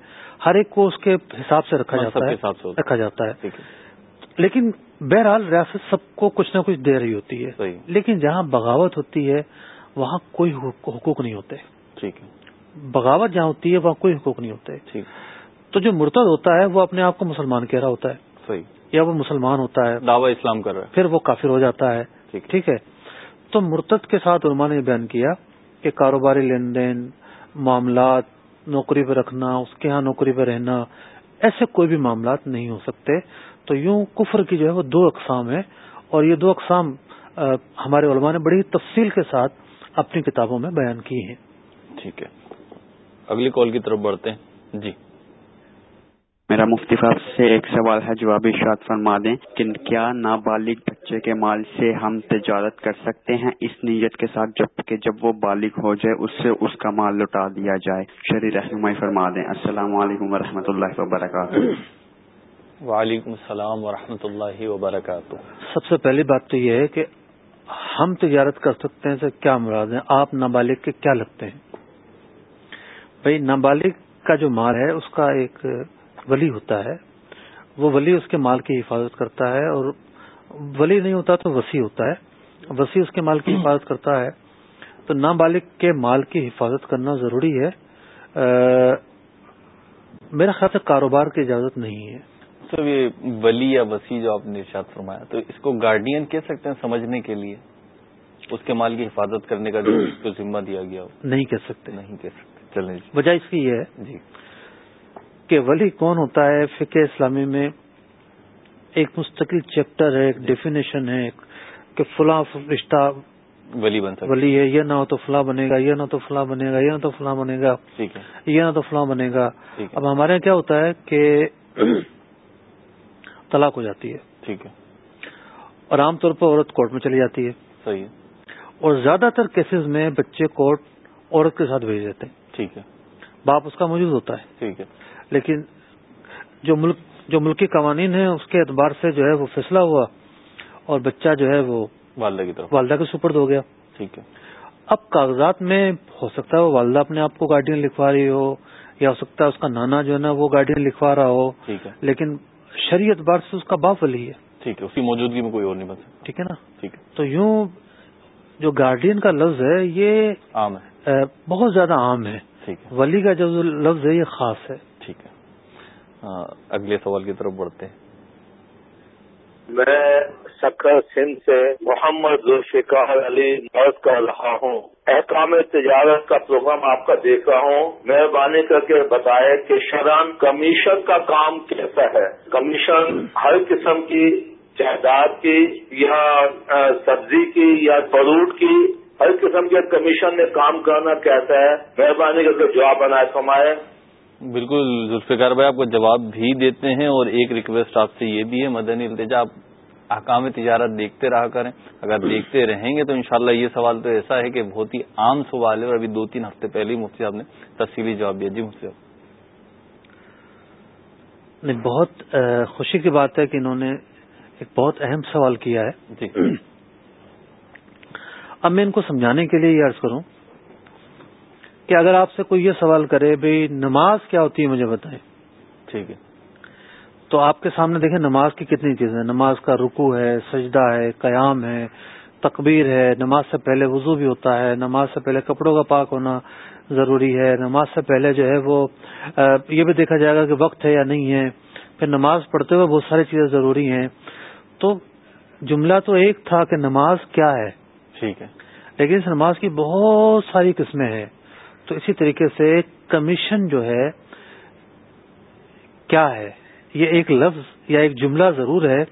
ہر ایک کو اس کے حساب سے رکھا جاتا ہے رکھا جاتا ہے۔ لیکن بہرحال ریاست سب کو کچھ نہ کچھ دے رہی ہوتی ہے۔ لیکن جہاں بغاوت ہوتی ہے وہاں کوئی حقوق نہیں ہوتے۔ بغاوت جہاں ہوتی ہے وہاں کوئی حقوق نہیں ہوتے۔ تو جو مرتد ہوتا ہے وہ اپنے آپ کو مسلمان کہہ رہا ہوتا ہے۔ صحیح۔ یا وہ مسلمان ہوتا ہے۔ دعوی اسلام کر رہا ہے۔ پھر وہ کافر ہو جاتا ہے۔ ٹھیک ہے۔ تو مرتد کے ساتھ علماء نے بیان کیا کہ کاروباری لین دین معاملات نوکری پہ رکھنا اس کے ہاں نوکری پہ رہنا ایسے کوئی بھی معاملات نہیں ہو سکتے۔ تو یوں کفر کی جو ہے وہ دو اقسام ہے اور یہ دو اقسام ہمارے علماء نے بڑی تفصیل کے ساتھ اپنی کتابوں میں بیان کی ہیں۔ ٹھیک ہے۔ اگلی کال کی طرف بڑھتے ہیں۔ جی۔ میرا مفتی صاحب سے ایک سوال ہے جواب اشاعت فرما دیں کہ کیا نابالغ بچے کے مال سے ہم تجارت کر سکتے ہیں؟ اس نیت کے ساتھ جبکہ جب وہ بالغ ہو جائے اس سے اس کا مال لوٹا دیا جائے۔ شری رہنمائی فرما دیں۔ السلام علیکم و اللہ وبرکاتہ۔ وعلیکم السلام و اللہ وبرکاتہ۔ سب سے پہلی بات تو یہ ہے کہ ہم تجارت کر سکتے ہیں سے کیا مراد ہے؟ آپ نابالغ کے کیا لگتے ہیں؟ بھائی نابالغ کا جو مال ہے اس کا ایک ولی ہوتا ہے وہ ولی اس کے مال کی حفاظت کرتا ہے اور ولی نہیں ہوتا تو وسیع ہوتا ہے۔ وسیع اس کے مال کی حفاظت کرتا ہے۔ تو نابالغ کے مال کی حفاظت کرنا ضروری ہے۔ میرا خیال سے کاروبار کی اجازت نہیں ہے۔ سر یہ ولی یا وسیع جو آپ نے ارشاد فرمایا تو اس کو گارڈین کہہ سکتے ہیں سمجھنے کے لیے؟ اس کے مال کی حفاظت کرنے کا جو اس کو ذمہ دیا گیا ہو؟ نہیں کہہ سکتے۔ نہیں کہہ سکتے۔ چلیں جی۔ وجہ اس کی یہ ہے جی۔ کہ ولی کون ہوتا ہے؟ فقہ اسلامی میں ایک مستقل چیپٹر ہے ایک ڈیفینیشن ہے کہ فلاں رشتہ ولی بن سکتا ولی ہے یہ نہ ہو تو فلاں بنے گا یہ نہ تو فلاں بنے گا یہ نہ تو فلاں بنے گا یہ نہ تو فلاں بنے گا۔ اب ہمارے یہاں کیا ہوتا ہے کہ (clears throat) طلاق ہو جاتی ہے۔ ٹھیک ہے۔ اور عام طور پر عورت کورٹ میں چلی جاتی ہے۔ صحیح اور زیادہ تر کیسز میں بچے کورٹ عورت کے ساتھ بھیج دیتے ہیں۔ ٹھیک ہے۔ باپ اس کا موجود ہوتا ہے۔ ٹھیک ہے۔ لیکن جو ملک جو ملکی قوانین ہیں اس کے اعتبار سے جو ہے وہ فیصلہ ہوا اور بچہ جو ہے وہ والدہ کی طرف۔ والدہ کے سپرد ہو گیا۔ ٹھیک ہے۔ اب کاغذات میں ہو سکتا ہے وہ والدہ اپنے آپ کو گارڈین لکھوا رہی ہو یا ہو سکتا ہے اس کا نانا جو ہے نا وہ گارڈین لکھوا رہا ہو۔ ٹھیک ہے۔ لیکن شریعت اعتبار سے اس کا باپ ولی ہے۔ ٹھیک ہے اس کی موجودگی میں کوئی اور نہیں بن سکتا ٹھیک ہے نا؟ ٹھیک ہے۔ تو یوں جو گارڈین کا لفظ ہے یہ عام ہے۔ بہت زیادہ عام ہے۔ ٹھیک ہے۔ ولی کا جو لفظ ہے یہ خاص ہے۔ ٹھیک ہے۔ اگلے سوال کی طرف بڑھتے ہیں۔ میں سکر سندھ سے محمد ذوالفقار علی عرض کر رہا ہوں۔ احکام تجارت کا پروگرام آپ کا دیکھ رہا ہوں۔ مہربانی کر کے بتائے کہ شران کمیشن کا کام کیسا ہے؟ کمیشن ہر قسم کی جائیداد کی یا سبزی کی یا فروٹ کی ہر قسم کے کمیشن نے کام کرنا کیسا ہے؟ مہربانی کر کے جواب بنائے فرمائے بالکل ذوالفقار بھائی آپ کو جواب بھی دیتے ہیں اور ایک ریکویسٹ آپ سے یہ بھی ہے مدنی التجا آپ احکام تجارت دیکھتے رہا کریں۔ اگر دیکھتے رہیں گے تو انشاءاللہ یہ سوال تو ایسا ہے کہ بہت ہی عام سوال ہے اور ابھی دو تین ہفتے پہلے ہی مفتی صاحب نے تفصیلی جواب دیا۔ جی مفتی صاحب۔ نہیں بہت خوشی کی بات ہے کہ انہوں نے ایک بہت اہم سوال کیا ہے۔ جی۔ اب میں ان کو سمجھانے کے لیے یہ عرض کروں کہ اگر آپ سے کوئی یہ سوال کرے بھائی نماز کیا ہوتی ہے مجھے بتائیں ٹھیک ہے۔ تو آپ کے سامنے دیکھیں نماز کی کتنی چیزیں نماز کا رکو ہے سجدہ ہے قیام ہے تکبیر ہے نماز سے پہلے وضو بھی ہوتا ہے نماز سے پہلے کپڑوں کا پاک ہونا ضروری ہے نماز سے پہلے جو ہے وہ یہ بھی دیکھا جائے گا کہ وقت ہے یا نہیں ہے۔ پھر نماز پڑھتے ہوئے بہت ساری چیزیں ضروری ہیں۔ تو جملہ تو ایک تھا کہ نماز کیا ہے۔ ٹھیک ہے۔ لیکن اس نماز کی بہت ساری قسمیں ہیں۔ تو اسی طریقے سے کمیشن جو ہے، کیا ہے؟ یہ ایک لفظ یا ایک جملہ ضرور ہے،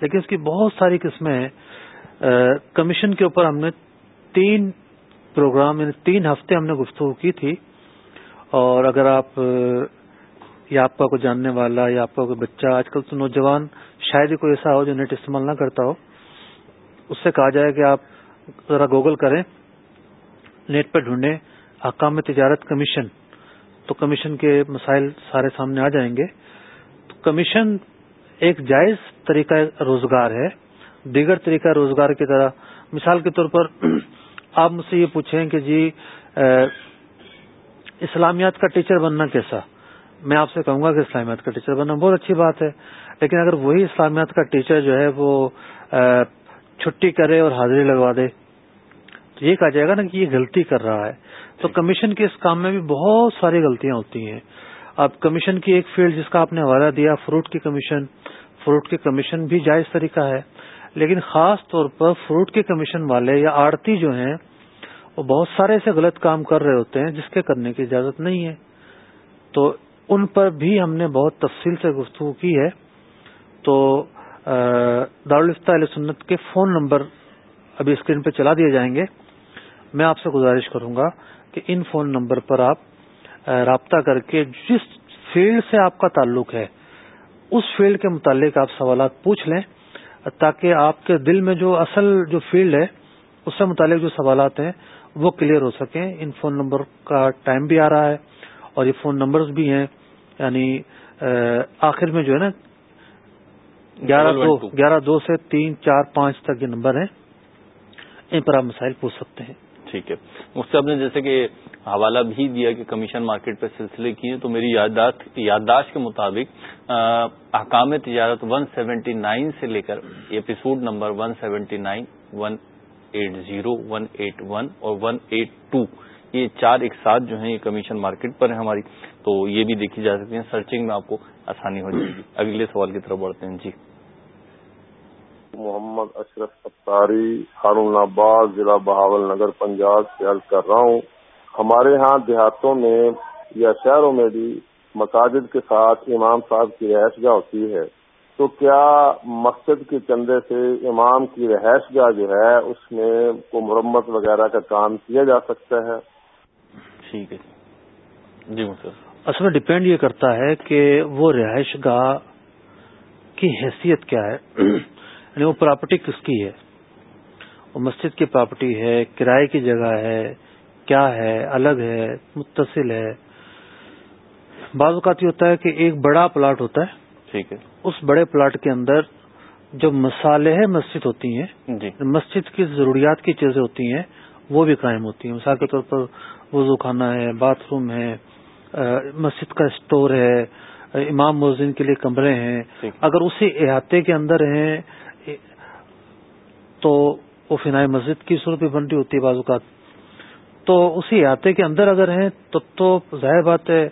لیکن اس کی بہت ساری قسمیں ہیں۔ کمیشن کے اوپر ہم نے تین پروگرام یعنی تین ہفتے ہم نے گفتگو کی تھی۔ اور اگر آپ، یا آپ کا کوئی جاننے والا، یا آپ کا کوئی بچہ، آج کل تو نوجوان شاید ہی کوئی ایسا ہو جو نیٹ استعمال نہ کرتا ہو، اس سے کہا جائے کہ آپ ذرا گوگل کریں، نیٹ پہ ڈھونڈیں۔ حکام تجارت کمیشن، تو کمیشن کے مسائل سارے سامنے آ جائیں گے۔ تو کمیشن ایک جائز طریقہ روزگار ہے، دیگر طریقہ روزگار کی طرح۔ مثال کے طور پر (clears throat) آپ مجھ سے یہ پوچھیں کہ جی اسلامیات کا ٹیچر بننا کیسا؟ میں آپ سے کہوں گا کہ اسلامیات کا ٹیچر بننا بہت اچھی بات ہے، لیکن اگر وہی اسلامیات کا ٹیچر جو ہے وہ چھٹی کرے اور حاضری لگوا دے یہ کہا جائے گا نا کہ یہ غلطی کر رہا ہے۔ تو کمیشن کے اس کام میں بھی بہت ساری غلطیاں ہوتی ہیں۔ اب کمیشن کی ایک فیلڈ جس کا آپ نے حوالہ دیا فروٹ کی کمیشن فروٹ کی کمیشن بھی جائز طریقہ ہے۔ لیکن خاص طور پر فروٹ کے کمیشن والے یا آڑتی جو ہیں وہ بہت سارے ایسے غلط کام کر رہے ہوتے ہیں جس کے کرنے کی اجازت نہیں ہے۔ تو ان پر بھی ہم نے بہت تفصیل سے گفتگو کی ہے۔ تو دارالفتہ علیہ سنت کے فون نمبر ابھی اسکرین پہ چلا دیے جائیں گے۔ میں آپ سے گزارش کروں گا کہ ان فون نمبر پر آپ رابطہ کر کے جس فیلڈ سے آپ کا تعلق ہے اس فیلڈ کے متعلق آپ سوالات پوچھ لیں تاکہ آپ کے دل میں جو اصل جو فیلڈ ہے اس سے متعلق جو سوالات ہیں وہ کلیئر ہو سکیں۔ ان فون نمبر کا ٹائم بھی آ رہا ہے اور یہ فون نمبرز بھی ہیں یعنی آخر میں جو ہے نا گیارہ دو۔ گیارہ دو سے تین چار پانچ تک یہ نمبر ہیں۔ ان پر آپ مسائل پوچھ سکتے ہیں۔ ٹھیک ہے۔ مجھ سے آپ نے جیسے کہ حوالہ بھی دیا کہ کمیشن مارکیٹ پہ سلسلے کیے تو میری یادداشت کے مطابق احکام تجارت 179 سے لے کر ایپیسوڈ نمبر 179 180 181 اور 182 یہ چار ایک ساتھ جو ہیں یہ کمیشن مارکیٹ پر ہیں ہماری۔ تو یہ بھی دیکھی جا سکتی ہیں۔ سرچنگ میں آپ کو آسانی ہو جائے گی۔ اگلے سوال کی طرف بڑھتے ہیں۔ جی۔ محمد اشرف ستاری ہارون آباد ضلع بہاول نگر پنجاب سے عرض کر رہا ہوں ہمارے ہاں دیہاتوں میں یا شہروں میں بھی مساجد کے ساتھ امام صاحب کی رہائش گاہ ہوتی ہے۔ تو کیا مسجد کے چندے سے امام کی رہائش گاہ جو ہے اس میں کو مرمت وغیرہ کا کام کیا جا سکتا ہے؟ ٹھیک ہے جی اصل میں ڈپینڈ یہ کرتا ہے کہ وہ رہائش گاہ کی حیثیت کیا ہے۔ یعنی وہ پراپرٹی کس کی ہے؟ وہ مسجد کی پراپرٹی ہے کرائے کی جگہ ہے کیا ہے الگ ہے متصل ہے۔ بعض اوقات یہ ہوتا ہے کہ ایک بڑا پلاٹ ہوتا ہے ٹھیک ہے۔ اس بڑے پلاٹ کے اندر جو مسالح مسجد ہوتی ہیں جی۔ مسجد کی ضروریات کی چیزیں ہوتی ہیں وہ بھی قائم ہوتی ہیں۔ مثال کے طور پر وضو خانہ ہے باتھ روم ہے مسجد کا اسٹور ہے امام مؤذن کے لیے کمرے ہیں۔ اگر اسی احاطے کے اندر ہیں تو وہ فنائے مسجد کی صورت بھی بن رہی ہوتی ہے بعض اوقات۔ تو اسی احاطے کے اندر اگر ہیں تو تو ظاہر بات ہے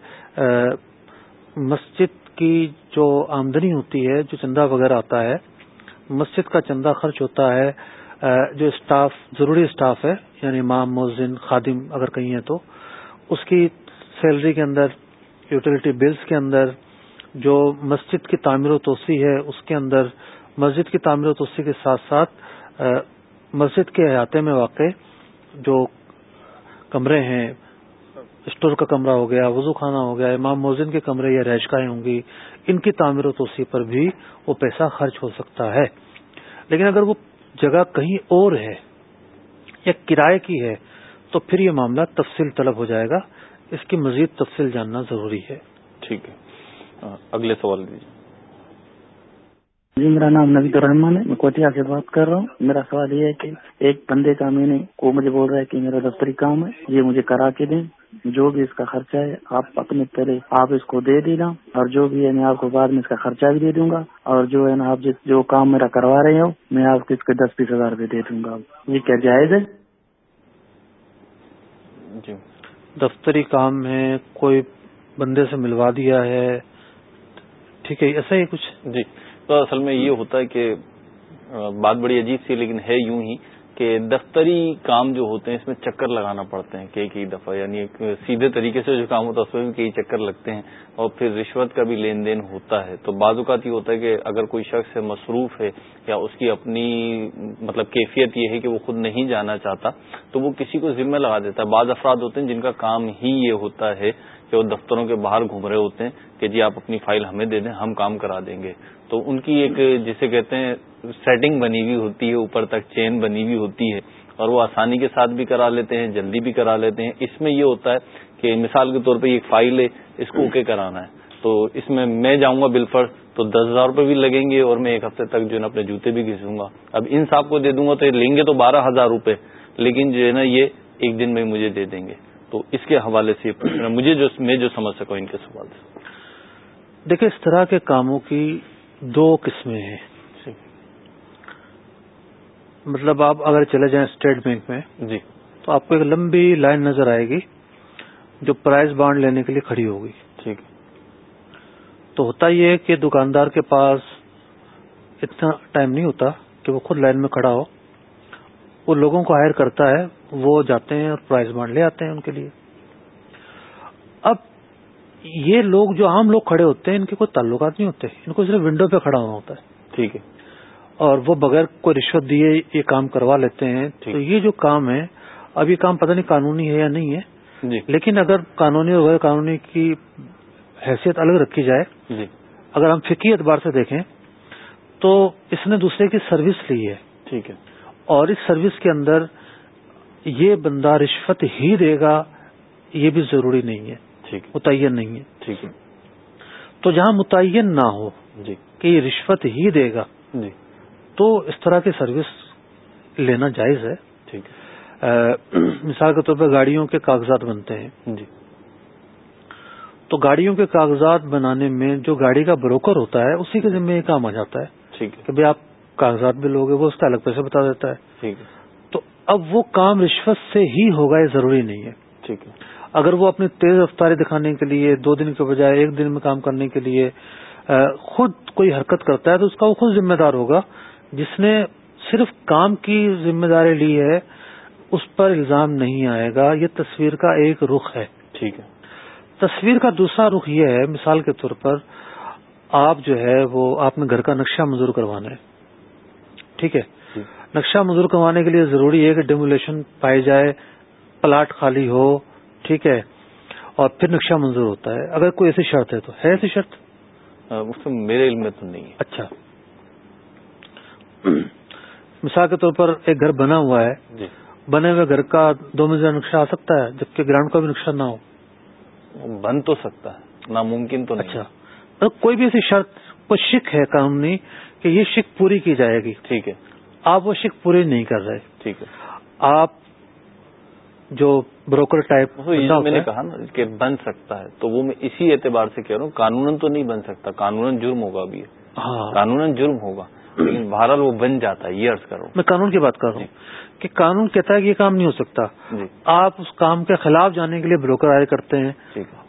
مسجد کی جو آمدنی ہوتی ہے، جو چندہ وغیرہ آتا ہے، مسجد کا چندہ خرچ ہوتا ہے جو اسٹاف، ضروری اسٹاف ہے یعنی امام، مؤذن، خادم اگر کہیں ہے تو، اس کی سیلری کے اندر، یوٹیلیٹی بلز کے اندر، جو مسجد کی تعمیر و توسیع ہے، اس کے اندر، مسجد کی تعمیر و توسیع کے ساتھ ساتھ مسجد کے احاطے میں واقع جو کمرے ہیں، اسٹور کا کمرہ ہو گیا، وضو خانہ ہو گیا، امام موزن کے کمرے یا رہائشگاہیں ہوں گی، ان کی تعمیر و توسیع پر بھی وہ پیسہ خرچ ہو سکتا ہے۔ لیکن اگر وہ جگہ کہیں اور ہے یا کرائے کی ہے، تو پھر یہ معاملہ تفصیل طلب ہو جائے گا۔ اس کی مزید تفصیل جاننا ضروری ہے۔ ٹھیک ہے۔ اگلے سوال دیجیے۔ جی میرا نام نوید الرحمان ہے میں کوٹیا سے بات کر رہا ہوں۔ میرا سوال یہ ہے کہ ایک بندے کا میں نے وہ مجھے بول رہا ہے کہ میرا دفتری کام ہے یہ مجھے کرا کے دیں۔ جو بھی اس کا خرچہ ہے آپ اپنے پہلے آپ اس کو دے دینا اور جو بھی ہے میں آپ کو بعد میں اس کا خرچہ بھی دے دوں گا۔ اور جو ہے نا آپ جو کام میرا کروا رہے ہو میں آپ کو اس کے دس بیس ہزار روپے دے دوں گا۔ یہ کیا جائز ہے؟ جی۔ دفتری کام ہے کوئی بندے سے ملوا دیا ہے ٹھیک ہے ایسا ہی کچھ؟ جی۔ تو اصل میں یہ ہوتا ہے کہ بات بڑی عجیب سی لیکن ہے یوں ہی کہ دفتری کام جو ہوتے ہیں، اس میں چکر لگانا پڑتے ہیں کئی کئی دفعہ یعنی سیدھے طریقے سے جو کام ہوتا ہے، اس میں بھی کئی چکر لگتے ہیں، اور پھر رشوت کا بھی لین دین ہوتا ہے۔ تو بعض اوقات یہ ہوتا ہے کہ اگر کوئی شخص مصروف ہے، یا اس کی اپنی مطلب کیفیت یہ ہے کہ وہ خود نہیں جانا چاہتا، تو وہ کسی کو ذمہ لگا دیتا ہے۔ بعض افراد ہوتے ہیں جن کا کام ہی یہ ہوتا ہے کہ وہ دفتروں کے باہر گھوم رہے ہوتے ہیں، کہ جی آپ اپنی فائل ہمیں دے دیں، ہم کام کرا دیں گے۔ تو ان کی ایک جسے کہتے ہیں سیٹنگ بنی ہوئی ہوتی ہے، اوپر تک چین بنی ہوئی ہوتی ہے اور وہ آسانی کے ساتھ بھی کرا لیتے ہیں، جلدی بھی کرا لیتے ہیں۔ اس میں یہ ہوتا ہے کہ مثال کے طور پہ ایک فائل ہے، اس کو اوکے کرانا ہے۔ تو اس میں میں جاؤں گا بلفر تو دس ہزار روپے بھی لگیں گے اور میں ایک ہفتے تک جو ہے نا اپنے جوتے بھی گھسوں گا۔ اب ان صاحب کو دے دوں گا تو لیں گے تو بارہ ہزار روپے، لیکن جو ہے نا یہ ایک دن میں مجھے دے دیں گے۔ تو اس کے حوالے سے مجھے جو، میں جو سمجھ سکوں ان کے سوال سے۔ دیکھیں، اس طرح کے کاموں کی دو قسمیں ہیں۔ مطلب آپ اگر چلے جائیں اسٹیٹ بینک میں جی۔ تو آپ کو ایک لمبی لائن نظر آئے گی جو پرائز بانڈ لینے کے لیے کھڑی ہوگی۔ ٹھیک۔ تو ہوتا یہ ہے کہ دکاندار کے پاس اتنا ٹائم نہیں ہوتا کہ وہ خود لائن میں کھڑا ہو۔ وہ لوگوں کو ہائر کرتا ہے وہ جاتے ہیں اور پرائز بانڈ لے آتے ہیں ان کے لیے۔ یہ لوگ جو عام لوگ کھڑے ہوتے ہیں ان کے کوئی تعلقات نہیں ہوتے ان کو صرف ونڈو پہ کھڑا ہونا ہوتا ہے۔ ٹھیک ہے۔ اور وہ بغیر کوئی رشوت دیے یہ کام کروا لیتے ہیں۔ تو یہ جو کام ہے اب یہ کام پتہ نہیں قانونی ہے یا نہیں ہے۔ جی۔ لیکن اگر قانونی اور غیر قانونی کی حیثیت الگ رکھی جائے جی۔ اگر ہم فکی اعتبار سے دیکھیں تو اس نے دوسرے کی سروس لی ہے۔ ٹھیک ہے۔ اور اس سروس کے اندر یہ بندہ رشوت ہی دے گا یہ بھی ضروری نہیں ہے۔ ٹھیک متعین نہیں ہے۔ ٹھیک ہے۔ تو جہاں متعین نہ ہو جی۔ کہ یہ رشوت ہی دے گا جی۔ تو اس طرح کی سروس لینا جائز ہے۔ ٹھیک مثال کے طور پہ گاڑیوں کے کاغذات بنتے ہیں۔ جی۔ تو گاڑیوں کے کاغذات بنانے میں جو گاڑی کا بروکر ہوتا ہے اسی کے ذمہ یہ کام آ جاتا ہے۔ ٹھیک ہے۔ کہ بھائی آپ کاغذات بھی لوگے وہ اس کا الگ پیسے بتا دیتا ہے۔ ٹھیک ہے۔ تو اب وہ کام رشوت سے ہی ہوگا یہ ضروری نہیں ہے۔ ٹھیک ہے۔ اگر وہ اپنی تیز رفتاری دکھانے کے لیے دو دن کے بجائے ایک دن میں کام کرنے کے لیے خود کوئی حرکت کرتا ہے تو اس کا وہ خود ذمہ دار ہوگا۔ جس نے صرف کام کی ذمہ داری لی ہے اس پر الزام نہیں آئے گا۔ یہ تصویر کا ایک رخ ہے۔ ٹھیک ہے۔ تصویر کا دوسرا رخ یہ ہے مثال کے طور پر آپ جو ہے وہ آپ نے گھر کا نقشہ منظور کروانا ہے۔ ٹھیک ہے۔ نقشہ منظور کروانے کے لیے ضروری ہے کہ ڈیمولیشن پائی جائے پلاٹ خالی ہو ٹھیک ہے اور پھر نقشہ منظور ہوتا ہے۔ اگر کوئی ایسی شرط ہے تو ہے ایسی شرط؟ میرے علم میں تو نہیں ہے۔ اچھا۔ مثال کے طور پر ایک گھر بنا ہوا ہے۔ جی۔ بنے ہوئے گھر کا دو منزلہ نقشہ آ سکتا ہے جبکہ گراؤنڈ کا بھی نقشہ نہ ہو۔ بن تو سکتا ہے ناممکن تو نہیں۔ اچھا۔ کوئی بھی ایسی شرط کوئی شک ہے قانونی کہ یہ شک پوری کی جائے گی۔ ٹھیک ہے۔ آپ وہ شک پوری نہیں کر رہے۔ ٹھیک ہے۔ آپ جو بروکر ٹائپ میں نے کہا نا کہ بن سکتا ہے۔ تو وہ میں اسی اعتبار سے کہہ رہا ہوں قانون تو نہیں بن سکتا قانون جرم ہوگا ابھی ہاں۔ قانون جرم ہوگا۔ لیکن بہرحال وہ بن جاتا ہے یہ عرض کروں میں قانون کی بات کر رہا ہوں کہ قانون کہتا ہے کہ یہ کام نہیں ہو سکتا۔ جی۔ آپ اس کام کے خلاف جانے کے لیے بروکر آئے کرتے ہیں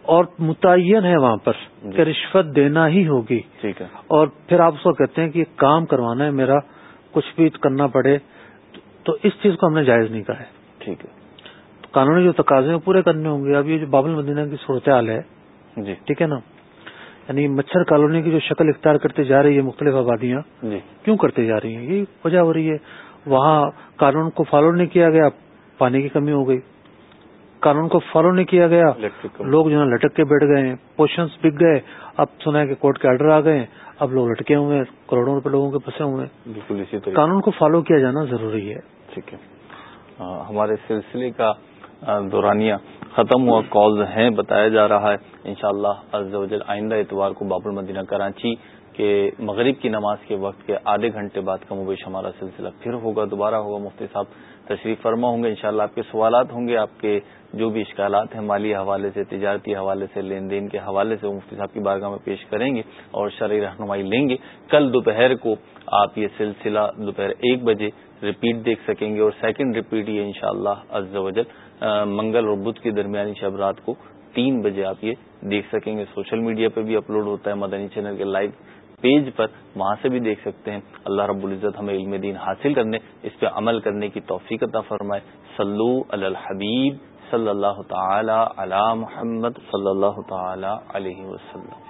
اور متعین ہے وہاں پر جی۔ کہ رشوت دینا ہی ہوگی۔ ٹھیک ہے۔ اور پھر آپ اس کو کہتے ہیں کہ یہ کام کروانا ہے میرا کچھ بھی کرنا پڑے۔ تو اس چیز کو ہم نے جائز نہیں کہا ہے۔ ٹھیک ہے۔ قانونی جو تقاضے ہیں پورے کرنے ہوں گے۔ اب یہ جو بابل مدینہ کی صورتحال ہے جی۔ ٹھیک ہے نا؟ یعنی مچھر کالونی کی جو شکل اختیار کرتے جا رہی ہے مختلف آبادیاں جی۔ کیوں کرتے جا رہی ہیں؟ یہ وجہ ہو رہی ہے۔ وہاں قانون کو فالو نہیں کیا گیا پانی کی کمی ہو گئی۔ قانون کو فالو نہیں کیا گیا لوگ جو ہے لٹک کے بیٹھ گئے ہیں۔ پوشنس بک گئے۔ اب سنا ہے کہ کورٹ کے آرڈر آ گئے ہیں۔ اب لوگ لٹکے ہوئے ہیں کروڑوں روپے لوگوں کے پھنسے ہوئے ہیں۔ بالکل اسی طرح قانون کو فالو کیا جانا ضروری ہے۔ ٹھیک ہے۔ ہمارے سلسلے کا دورانیہ ختم ہوا کالز ہیں، بتایا جا رہا ہے۔ انشاءاللہ شاء اللہ آئندہ اتوار کو باب المدینہ کراچی کے مغرب کی نماز کے وقت کے آدھے گھنٹے بعد کا مبیش ہمارا سلسلہ پھر ہوگا، دوبارہ ہوگا۔ مفتی صاحب تشریف فرما ہوں گے۔ انشاءاللہ آپ کے سوالات ہوں گے، آپ کے جو بھی اشکالات ہیں مالی حوالے سے، تجارتی حوالے سے، لین دین کے حوالے سے، وہ مفتی صاحب کی بارگاہ میں پیش کریں گے اور شرعی رہنمائی لیں گے۔ کل دوپہر کو آپ یہ سلسلہ دوپہر ایک بجے ریپیٹ دیکھ سکیں گے اور سیکنڈ ریپیٹ یہ انشاءاللہ شاء اللہ منگل اور بدھ کی درمیانی شب رات کو تین بجے آپ یہ دیکھ سکیں گے۔ سوشل میڈیا پہ بھی اپلوڈ ہوتا ہے، مدنی چینل کے لائیو پیج پر، وہاں سے بھی دیکھ سکتے ہیں۔ اللہ رب العزت ہمیں علم دین حاصل کرنے، اس پہ عمل کرنے کی توفیق عطا فرمائے۔ صلو علی الحبیب صلی اللہ تعالی علی محمد صلی اللہ تعالی علیہ وسلم۔